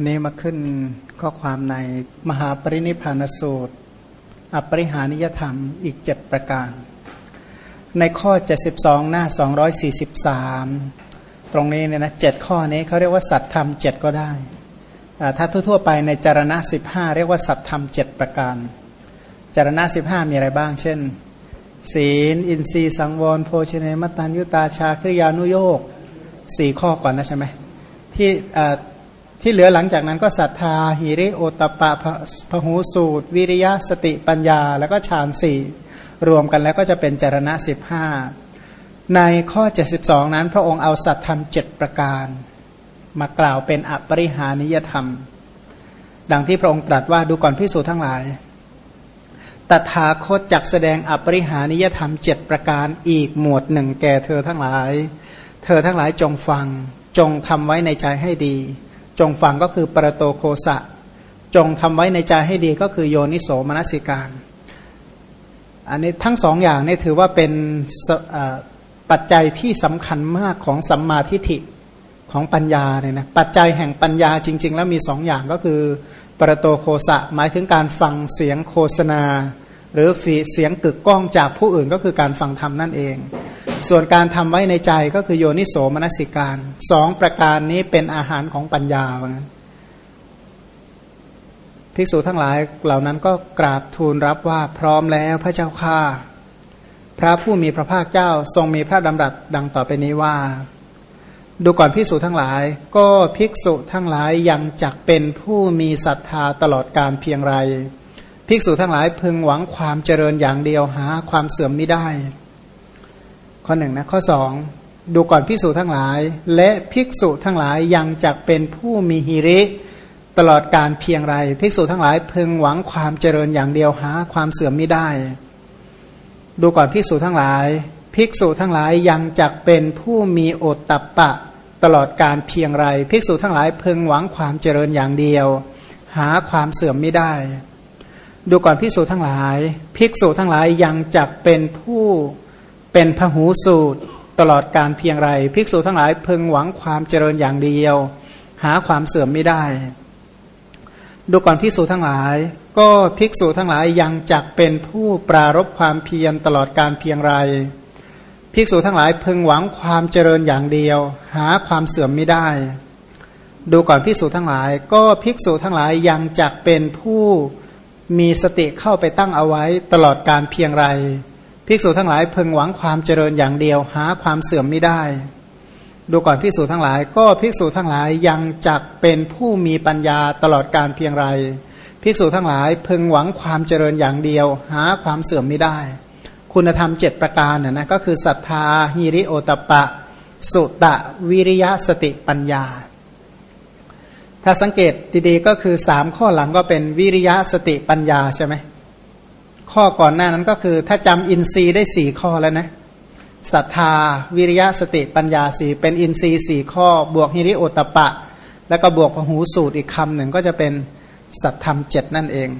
วันนี้มาขึ้นข้อความในมหาปรินิพานสูตร อปริหานิยธรรมอีกเจ็ดประการ ในข้อ 72 หน้า 243 ตรงนี้เนี่ยนะเจ็ดข้อนี้เขาเรียกว่าสัตธรรมเจ็ดก็ได้ ถ้าทั่วๆไปในจารณะ 15 เรียกว่าสัตธรรมเจ็ดประการ จารณะ 15 มีอะไรบ้าง เช่น ศีล อินทรีย์สังวร โภชเนมตันยุตาชาคริยานุโยกสี่ข้อก่อนนะใช่ไหมที่ ที่เหลือหลังจากนั้นก็ศรัทธาหิริโอตปะพหูสูตร วิริยะสติปัญญา แล้วก็ฌานสี่รวมกันแล้วก็จะเป็นจารณะสิบห้าในข้อ 72 นั้น พระองค์เอาสัตธรรมเจ็ดประการ มากล่าวเป็นอปริหานิยธรรม ดังที่พระองค์ตรัสว่าดูก่อนพิสูจน์ทั้งหลาย ตถาคตจักแสดงอปริหานิยธรรมเจ็ดประการอีกหมวดหนึ่งแก่เธอทั้งหลาย เธอทั้งหลายจงฟังจงทำไว้ในใจให้ดี จงฟังก็คือปรโตโคสะ จงทำไว้ในใจให้ดีก็คือโยนิโสมนสิการ อันนี้ทั้งสองอย่างนี่ถือว่าเป็นปัจจัยที่สำคัญมากของสัมมาทิฏฐิของปัญญาเนี่ยนะปัจจัยแห่งปัญญาจริง ๆ แล้วมีสองอย่างก็คือปรโตโคสะ หมายถึงการฟังเสียงโฆษณา หรือเสียงกึกก้องจากผู้อื่นก็คือการฟังธรรมนั่นเอง ส่วนการทำไว้ในใจก็คือโยนิโสมนสิการสองประการนี้เป็นอาหารของปัญญาว่างั้นภิกษุทั้งหลายเหล่านั้นก็กราบทูลรับว่าพร้อมแล้วพระเจ้าข้าพระผู้มีพระภาคเจ้าทรงมีพระดำรัสดังต่อไปนี้ว่า ดูก่อนภิกษุทั้งหลาย ก็ภิกษุทั้งหลายยังจักเป็นผู้มีศรัทธาตลอดการเพียงไร ภิกษุทั้งหลายพึงหวังความเจริญอย่างเดียวหาความเสื่อมไม่ได้ ข้อหนึ่งนะข้อสองดูก่อนภิกษุทั้งหลาย และภิกษุทั้งหลายยังจักเป็นผู้มีหิริ ตลอดการเพียงไรภิกษุทั้งหลายพึงหวังความเจริญอย่างเดียวหาความเสื่อมไม่ได้ ดูก่อนภิกษุทั้งหลาย ภิกษุทั้งหลายยังจักเป็นผู้มีโอตตัปปะ ตลอดการเพียงไรภิกษุทั้งหลายพึงหวังความเจริญอย่างเดียว หาความเสื่อมไม่ได้ ดูก่อนภิกษุทั้งหลาย ภิกษุทั้งหลายยังจักเป็นผู้ เป็นพหูสูตรตลอดการเพียงไร ภิกษุทั้งหลายพึงหวังความเจริญอย่างเดียว หาความเสื่อมไม่ได้ ดูก่อนภิกษุทั้งหลาย ก็ภิกษุทั้งหลายยังจักเป็นผู้ปรารบความเพียรตลอดการเพียงไร ภิกษุทั้งหลายพึงหวังความเจริญอย่างเดียว หาความเสื่อมไม่ได้ ดูก่อนภิกษุทั้งหลาย ก็ภิกษุทั้งหลายยังจักเป็นผู้มีสติเข้าไปตั้งเอาไว้ตลอดการเพียงไร ภิกษุทั้งหลายพึงหวังความเจริญอย่างเดียวหาความเสื่อมไม่ได้ ดูก่อนภิกษุทั้งหลาย ก็ภิกษุทั้งหลายยังจักเป็นผู้มีปัญญาตลอดการเพียงไร ภิกษุทั้งหลายพึงหวังความเจริญอย่างเดียว หาความเสื่อมไม่ได้ คุณธรรมเจ็ดประการน่ยนะก็คือศรัทธาฮิริโอตปะ สุตะวิริยะสติปัญญา ถ้าสังเกตดีๆก็คือสามข้อหลังก็เป็นวิริยะสติปัญญาใช่ไหม ข้อก่อนหน้านั้นก็คือ ถ้าจำอินทรีย์ได้สี่ข้อแล้วนะศรัทธา วิริยะสติปัญญาสี่เป็นอินทรีย์สี่ข้อ บวกฮิริโอตปะ แล้วก็บวกหูสูตรอีกคำหนึ่งก็จะเป็นสัตธรรมเจ็ดนั่นเอง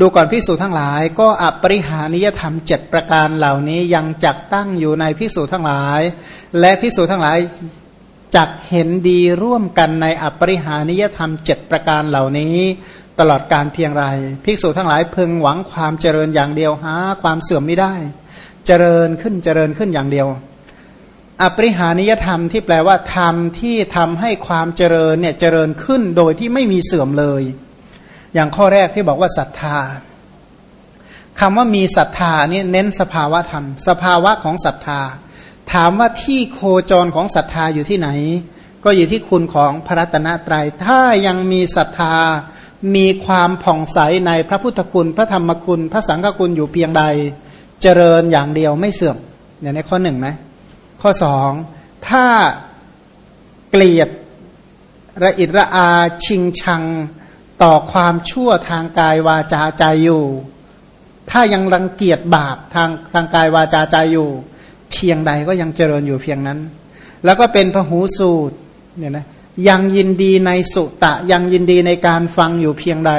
ดูก่อนพิสูจทั้งหลาย ก็อปริหานิยธรรมเจ็ดประการเหล่านี้ยังจักตั้งอยู่ในพิสูจทั้งหลาย และพิสูจทั้งหลายจักเห็นดีร่วมกันในอปริหานิยธรรมเจ็ดประการเหล่านี้ ตลอดการเพียงไรภิกษุทั้งหลายพึงหวังความเจริญอย่างเดียวหาความเสื่อมไม่ได้ เจริญขึ้นเจริญขึ้นอย่างเดียว อปริหานิยธรรมที่แปลว่าธรรมที่ทำให้ความเจริญเนี่ยเจริญขึ้นโดยที่ไม่มีเสื่อมเลย อย่างข้อแรกที่บอกว่าศรัทธาคำว่ามีศรัทธานี่เน้นสภาวะธรรม สภาวะของศรัทธา ถามว่าที่โคจรของศรัทธาอยู่ที่ไหน ก็อยู่ที่คุณของพระรัตนตรยัยถ้ายังมีศรัทธา มีความผ่องใสในพระพุทธคุณ พระธรรมคุณ พระสังฆคุณอยู่เพียงใด เจริญอย่างเดียวไม่เสื่อมเนี่ยในข้อหนึ่งนะ ข้อสองถ้าเกลียดระอิระอาชิงชังต่อความชั่วทางกายวาจาใจอยู่ ถ้ายังรังเกียจบาปทางทางกายวาจาใจอยู่ เพียงใดก็ยังเจริญอยู่เพียงนั้น แล้วก็เป็นพหูสูตรเนี่ยนะ ยังยินดีในสุตะ ยังยินดีในการฟังอยู่เพียงใด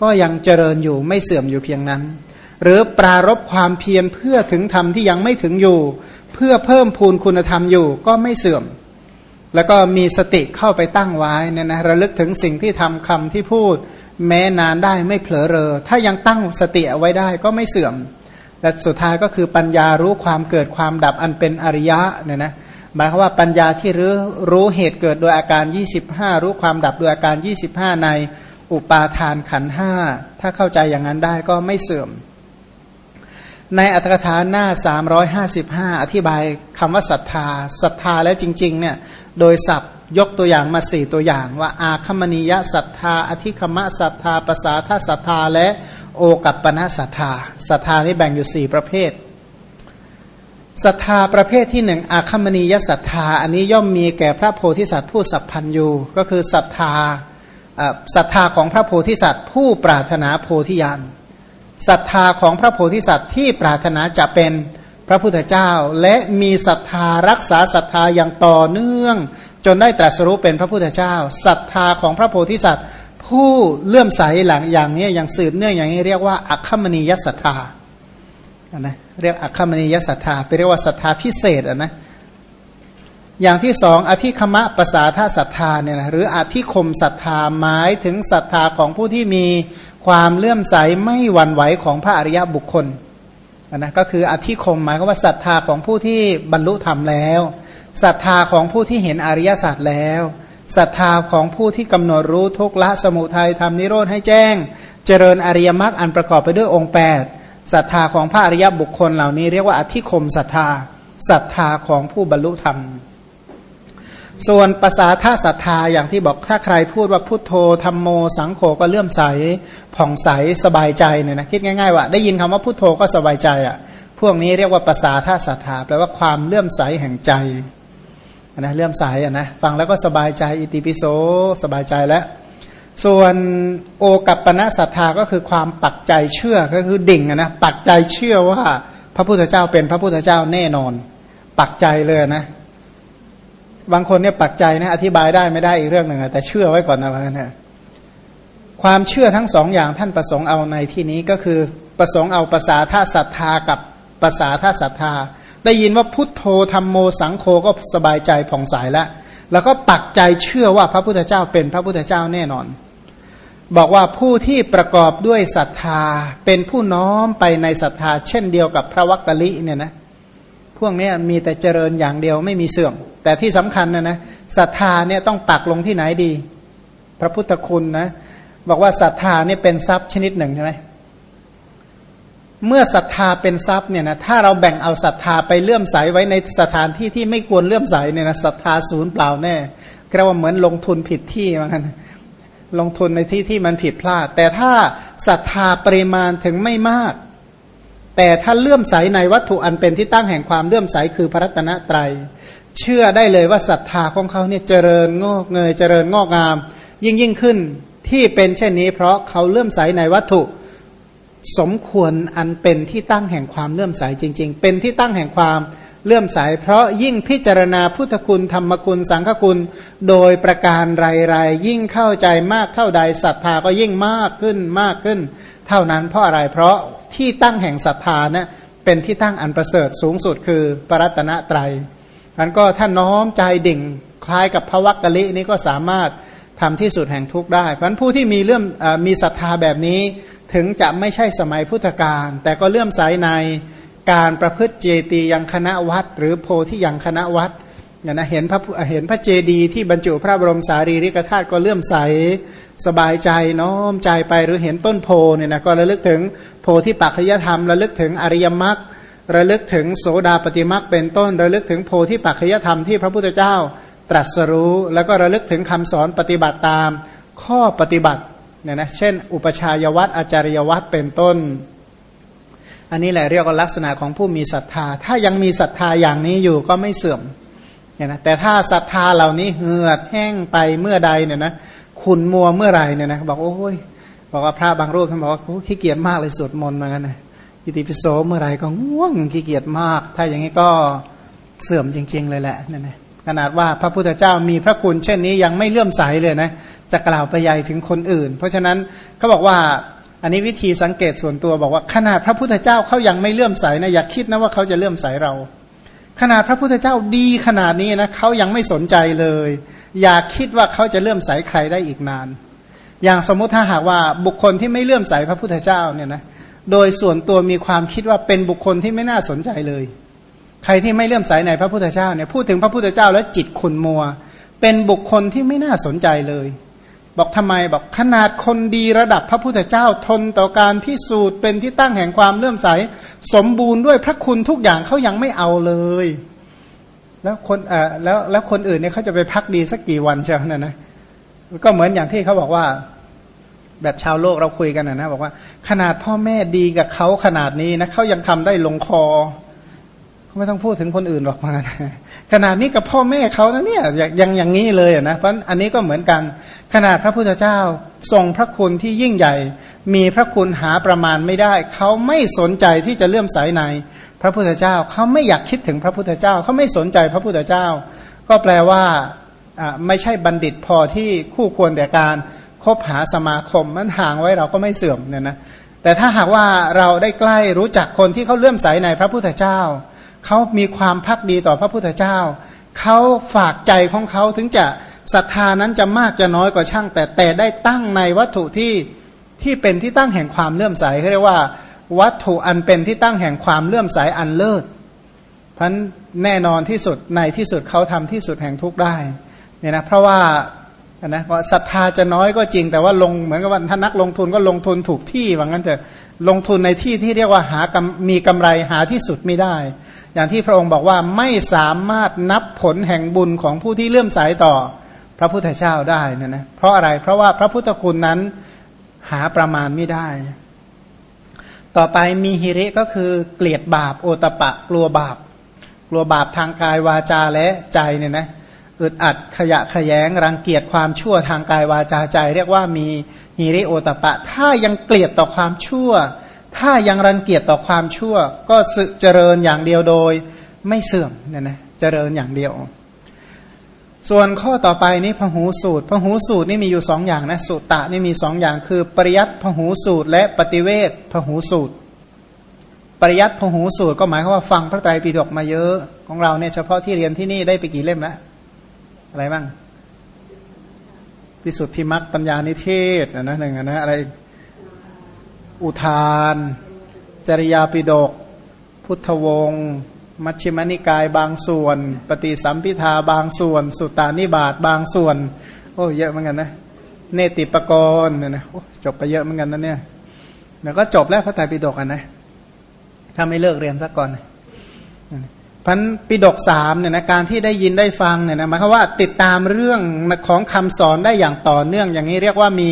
ก็ยังเจริญอยู่ไม่เสื่อมอยู่เพียงนั้น หรือปรารบความเพียรเพื่อถึงธรรมที่ยังไม่ถึงอยู่ เพื่อเพิ่มพูนคุณธรรมอยู่ก็ไม่เสื่อม แล้วก็มีสติเข้าไปตั้งไว้เนี่ยนะระลึกถึงสิ่งที่ทำคำที่พูด แม้นานได้ไม่เผลอเรอ ถ้ายังตั้งสติเอาไว้ได้ก็ไม่เสื่อมและสุดท้ายก็คือปัญญารู้ความเกิดความดับอันเป็นอริยะเนี่ยนะ หมายความว่าปัญญาที่รู้รู้เหตุเกิดโดยอาการ 25 รู้ความดับโดยอาการ 25 ในอุปาทานขันห้าถ้าเข้าใจอย่างนั้นได้ก็ไม่เสื่อม ในอัตถกถาหน้า 355 อธิบายคำว่าศรัทธาศรัทธาแล้วจริง ๆ เนี่ย โดยศัพท์ยกตัวอย่างมาสี่ตัวอย่างว่าอาคมณียศรัทธา อธิคมะศรัทธาภาษาท่าศรัทธาและโอกัปปนาศรัทธาศรัทธานี่แบ่งอยู่สี่ประเภท ศรัทธาประเภทที่หนึ่งอาคมณียศรัทธา อันนี้ย่อมมีแก่พระโพธิสัตว์ผู้สัพพันยูก็คือศรัทธาศรัทธาของพระโพธิสัตว์ผู้ปรารถนาโพธิญาณศรัทธาของพระโพธิสัตว์ที่ปรารถนาจะเป็นพระพุทธเจ้า และมีศรัทธารักษาศรัทธาอย่างต่อเนื่อง จนได้ตรัสรู้เป็นพระพุทธเจ้าศรัทธาของพระโพธิสัตว์ ผู้เลื่อมใสหลังอย่างนี้อย่างสืบเนื่องอย่างนี้เรียกว่าอัคคมณียศรัทธา นะเรียกอัคคมณียศรัทธาไปเรียกว่าศรัทธาพิเศษอะนะอย่างที่สองอธิคมะภาษาท่าศรัทธาเนี่ยนะหรืออธิคมศรัทธาหมายถึงศรัทธาของผู้ที่มีความเลื่อมใสไม่หวั่นไหวของพระอริยบุคคลนะก็คืออธิคมหมายก็ว่าศรัทธาของผู้ที่บรรลุธรรมแล้วศรัทธาของผู้ที่เห็นอริยสัจแล้วศรัทธาของผู้ที่กำหนดรู้ทุกละสมุทัยทำนิโรธให้แจ้ง เจริญอริยมรรคอันประกอบไปด้วยองค์8 ศรัทธาของพระอริยบุคคลเหล่านี้เรียกว่าอธิคมศรัทธาศรัทธาของผู้บรรลุธรรม ส่วนภาษาท่าศรัทธาอย่างที่บอกถ้าใครพูดว่าพุทโธธรรมโมสังโฆก็เลื่อมใสผ่องใสสบายใจเนี่ยนะคิดง่ายๆว่าได้ยินคำว่าพุทโธก็สบายใจอะ พวกนี้เรียกว่าภาษาท่าศรัทธาแปลว่าความเลื่อมใสแห่งใจนะเลื่อมใสอะนะฟังแล้วก็สบายใจอิติปิโสสบายใจแล้ว ส่วนโอกัปปณะศรัทธาก็คือความปักใจเชื่อก็คือดิ่งนะปักใจเชื่อว่าพระพุทธเจ้าเป็นพระพุทธเจ้าแน่นอน ปักใจเลยนะบางคนเนี่ยปักใจนะอธิบายได้ไม่ได้อีกเรื่องหนึ่งแต่เชื่อไว้ก่อนนะว่านะความเชื่อทั้งสองอย่างท่านประสงค์เอาในที่นี้ก็คือประสงค์เอาภาษาท่าศรัทธากับภาษาท่าศรัทธา ได้ยินว่าพุทโธธรรมโมสังโฆก็สบายใจผ่องใสแล้ว แล้วก็ปักใจเชื่อว่าพระพุทธเจ้าเป็นพระพุทธเจ้าแน่นอน บอกว่าผู้ที่ประกอบด้วยศรัทธาเป็นผู้น้อมไปในศรัทธา เช่นเดียวกับพระวักกะลิเนี่ยนะพวกนี้มีแต่เจริญอย่างเดียวไม่มีเสื่อม แต่ที่สำคัญนะนะศรัทธาเนี่ยต้องปักลงที่ไหนดี พระพุทธคุณนะบอกว่าศรัทธาเนี่ยเป็นทรัพย์ชนิดหนึ่งใช่ไหม เมื่อศรัทธาเป็นทรัพย์เนี่ยนะถ้าเราแบ่งเอาศรัทธาไปเลื่อมใสไว้ในสถานที่ที่ไม่ควรเลื่อมใสเนี่ยนะศรัทธาศูนย์เปล่าแน่เรียกว่าเหมือนลงทุนผิดที่เหมือนกันลงทุนในที่ที่มันผิดพลาด แต่ถ้าศรัทธาปริมาณถึงไม่มาก แต่ถ้าเลื่อมใสในวัตถุอันเป็นที่ตั้งแห่งความเลื่อมใสคือพระรัตนตรัย เชื่อได้เลยว่าศรัทธาของเขาเนี่ยเจริญงอกเงยเจริญงอกงาม ยิ่งยิ่งขึ้นที่เป็นเช่นนี้เพราะเขาเลื่อมใสในวัตถุ สมควรอันเป็นที่ตั้งแห่งความเลื่อมใสจริง ๆ เป็นที่ตั้งแห่งความเลื่อมใส เพราะยิ่งพิจารณาพุทธคุณธรรมคุณสังฆคุณ โดยประการไรๆยิ่งเข้าใจมากเท่าใดศรัทธาก็ยิ่งมากขึ้นมากขึ้น เท่านั้นเพราะอะไรเพราะที่ตั้งแห่งศรัทธานะเป็นที่ตั้งอันประเสริฐสูงสุดคือปรัตนตรัยมันก็ถ้าน้อมใจดิ่งคล้ายกับพระวักกะลินี้ก็สามารถทำที่สุดแห่งทุกข์ได้ เพราะผู้ที่มีเลื่อมมีศรัทธาแบบนี้ ถึงจะไม่ใช่สมัยพุทธกาลแต่ก็เลื่อมใสในการประพฤติเจตียังคณะวัด หรือโพที่ยังคณะวัดเนี่ยนะเห็นพระเห็นพระเจดีที่บรรจุพระบรมสารีริกธาตุก็เลื่อมใสสบายใจน้อมใจไปหรือเห็นต้นโพเนี่ยนะก็ระลึกถึงโพที่ปัจจยธรรมระลึกถึงอริยมรรคระลึกถึงโสดาปฏิมรรคเป็นต้น ระลึกถึงโพที่ปัจจยธรรมที่พระพุทธเจ้าตรัสรู้ แล้วก็ระลึกถึงคำสอนปฏิบัติตาม ข้อปฏิบัติ เนี่ยนะเช่น อุปชายวัตรอาจารยวัตรเป็นต้น อันนี้แหละเรียกว่าลักษณะของผู้มีศรัทธา ถ้ายังมีศรัทธาอย่างนี้อยู่ก็ไม่เสื่อมเนี่ยนะแต่ถ้าศรัทธาเหล่านี้เหือดแห้งไปเมื่อใดเนี่ยนะขุนมัวเมื่อไรเนี่ยนะบอกโอ้ยบอกว่าพระบางรูปท่านบอกว่าขี้เกียจมากเลยสวดมนต์มากันนะอิติปิโสเมื่อไรก็ง่วงขี้เกียจมาก ถ้าอย่างนี้ก็เสื่อมจริง ๆ เลยแหละเนี่ยนะ ขนาดว่าพระพุทธเจ้ามีพระคุณเช่นนี้ยังไม่เลื่อมใสเลยนะจะกล่าวไปใหญ่ถึงคนอื่น เพราะฉะนั้นเขาบอกว่าอันนี้วิธีสังเกตส่วนตัวบอกว่า ขนาดพระพุทธเจ้าเขายังไม่เลื่อมใสนะอย่าคิดนะว่าเขาจะเลื่อมใสเรา ขนาดพระพุทธเจ้าดีขนาดนี้นะเขายังไม่สนใจเลย อย่าคิดว่าเขาจะเลื่อมใสใครได้อีกนาน อย่างสมมติถ้าหากว่าบุคคลที่ไม่เลื่อมใสพระพุทธเจ้าเนี่ยนะโดยส่วนตัวมีความคิดว่าเป็นบุคคลที่ไม่น่าสนใจเลย ใครที่ไม่เลื่อมใสในพระพุทธเจ้าเนี่ยพูดถึงพระพุทธเจ้าแล้วจิตขุนมัว เป็นบุคคลที่ไม่น่าสนใจเลย บอกทำไมบอกขนาดคนดีระดับพระพุทธเจ้าทนต่อการพิสูจน์เป็นที่ตั้งแห่งความเลื่อมใส สมบูรณ์ด้วยพระคุณทุกอย่างเขายังไม่เอาเลย แล้วคนเอ่อแล้วแล้วคนอื่นเนี่ยเขาจะไปพักดีสักกี่วันเชียวนะนะก็เหมือนอย่างที่เขาบอกว่าแบบชาวโลกเราคุยกันนะนะบอกว่า ขนาดพ่อแม่ดีกับเขาขนาดนี้นะเขายังทำได้ลงคอ ไม่ต้องพูดถึงคนอื่นหรอกมาขนาดนี้กับพ่อแม่เขานะเนี่ยยังอย่างนี้เลยนะเพราะอันนี้ก็เหมือนกันขนาดพระพุทธเจ้าทรงพระคุณที่ยิ่งใหญ่ มีพระคุณหาประมาณไม่ได้ เขาไม่สนใจที่จะเลื่อมใสใน พระพุทธเจ้าเขาไม่อยากคิดถึงพระพุทธเจ้าเขาไม่สนใจพระพุทธเจ้า ก็แปลว่าไม่ใช่บัณฑิตพอที่คู่ควรแต่การคบหาสมาคมมันห่างไว้เราก็ไม่เสื่อมเนี่ยนะแต่ถ้าหากว่าเราได้ใกล้รู้จักคนที่เขาเลื่อมใสในพระพุทธเจ้า เขามีความพักดีต่อพระพุทธเจ้า เขาฝากใจของเขาถึงจะศรัทธานั้นจะมากจะน้อยกว่าช่าง แต่แต่ได้ตั้งในวัตถุที่ที่เป็นที่ตั้งแห่งความเลื่อมใสเขาเรียกว่า วัตถุอันเป็นที่ตั้งแห่งความเลื่อมใสอันเลิศพันแน่นอนที่สุดในที่สุดเขาทำที่สุดแห่งทุกได้เนี่ยนะเพราะว่านะว่าศรัทธาจะน้อยก็จริง แต่ว่าลงเหมือนกับว่าถ้านักลงทุนก็ลงทุนถูกที่ว่างั้นแต่ลงทุนในที่ที่เรียกว่าหากมีกำไรหาที่สุดไม่ได้ อย่างที่พระองค์บอกว่าไม่สามารถนับผลแห่งบุญของผู้ที่เลื่อมใสต่อพระพุทธเจ้าได้นะนะเพราะอะไรเพราะว่าพระพุทธคุณนั้นหาประมาณไม่ได้ ต่อไปมีฮิริก็คือเกลียดบาปโอตปะกลัวบาป กลัวบาปทางกายวาจาและใจเนี่ยนะอึดอัดขยะขยงรังเกียจความชั่วทางกายวาจาใจ เรียกว่ามีฮิริโอตปะ ถ้ายังเกลียดต่อความชั่ว ถ้ายังรังเกียจต่อความชั่ว ก็สึเจริญอย่างเดียวโดย ไม่เสื่อมเนี่ยนะเจริญอย่างเดียว ส่วนข้อต่อไปนี้พหูสูตรพหูสูตรนี่มีอยู่สองอย่างนะสุตตะนี่มีสองอย่างคือ ปริยัติพหูสูตร และปฏิเวทพหูสูตร ปริยัติพหูสูตรก็หมายความว่าฟังพระไตรปิฎกมาเยอะของเราเนี่ยเฉพาะที่เรียนที่นี่ได้ไปกี่เล่มแล้วอะไรบ้างพิสุทธิมักปัญญานิเทศนะนะหนึ่งนะอะไรอุ อุทาน จริยาปิดก พุทธวงศ์มัชฌิมนิกายบางส่วน ปฏิสัมพิทาบางส่วน สุตานิบาตบางส่วน โอ้เยอะเหมือนกันนะ เนติปกรณ์เนี่ยนะจบไปเยอะเหมือนกันนะเนี่ยแล้วก็จบแล้วพระไตรปิฎกอะนะถ้าไม่เลิกเรียนสักก่อนพันปิดกสามเนี่ยนะการที่ได้ยินได้ฟังเนี่ยนะหมายความว่าติดตามเรื่องของคำสอนได้อย่างต่อเนื่องอย่างนี้เรียกว่ามี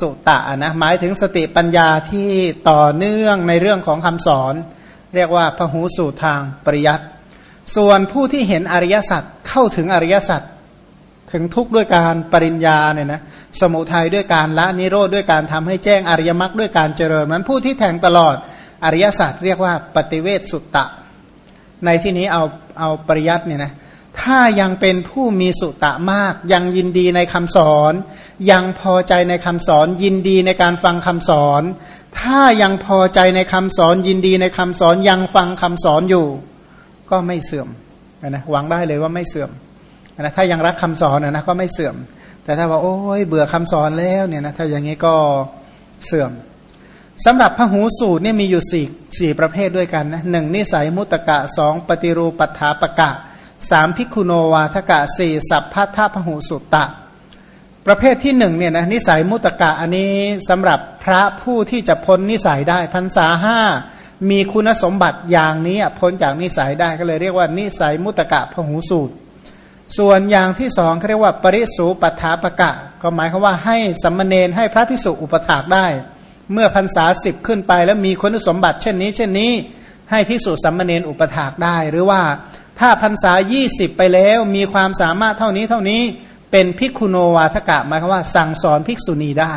สุตะนะหมายถึงสติปัญญาที่ต่อเนื่องในเรื่องของคำสอน เรียกว่าพหูสูตรทางปริยัติส่วนผู้ที่เห็นอริยสัจเข้าถึงอริยสัจถึงทุกข์ด้วยการปริญญาเนี่ยนะสมุทัยด้วยการละนิโรธด้วยการทำให้แจ้งอริยมรรคด้วยการเจริญนั้นผู้ที่แทงตลอดอริยสัจเรียกว่าปฏิเวทสุตตะ ในที่นี้เอาเอาปริยัติเนี่ยนะถ้ายังเป็นผู้มีสุตะมากยังยินดีในคำสอน ยังพอใจในคำสอนยินดีในการฟังคำสอน ถ้ายังพอใจในคำสอนยินดีในคำสอนยังฟังคำสอนอยู่ ก็ไม่เสื่อมนะหวังได้เลยว่าไม่เสื่อมนะถ้ายังรักคำสอนนะก็ไม่เสื่อม แต่ถ้าว่าโอ้ยเบื่อคำสอนแล้วเนี่ยนะถ้าอย่างนี้ก็เสื่อมสำหรับพหูสูตรเนี่ยมีอยู่สี่สี่ประเภทด้วยกันนะหนึ่งนิสัยมุตกะสองปฏิรูปัฏฐาปะกะสามพิคุโนวาทกะสี่สัพพัทธพหูสุตตะ ประเภทที่หนึ่งเนี่ยนะนิสัยมุตกะอันนี้สำหรับพระผู้ที่จะพ้นนิสัยได้พรรษาห้ามีคุณสมบัติอย่างนี้พ้นจากนิสัยได้ก็เลยเรียกว่า นิสัยมุตกะพหูสูตร ส่วนอย่างที่สองเขาเรียกว่า ปริสูปัฏฐาปะกะ ก็หมายความว่าให้สัมมเนนให้พระพิสุอุปถากได้ เมื่อพรรษาสิบขึ้นไป แล้วมีคุณสมบัติ เช่นนี้ เช่นนี้ ให้พิสูจน์สัมมเนนอุปถากได้ หรือว่าถ้าพรรษายี่สิบไปแล้วมีความสามารถเท่านี้เท่านี้ เป็นภิกขุโนวาทกะหมายความว่าสั่งสอนภิกษุณีได้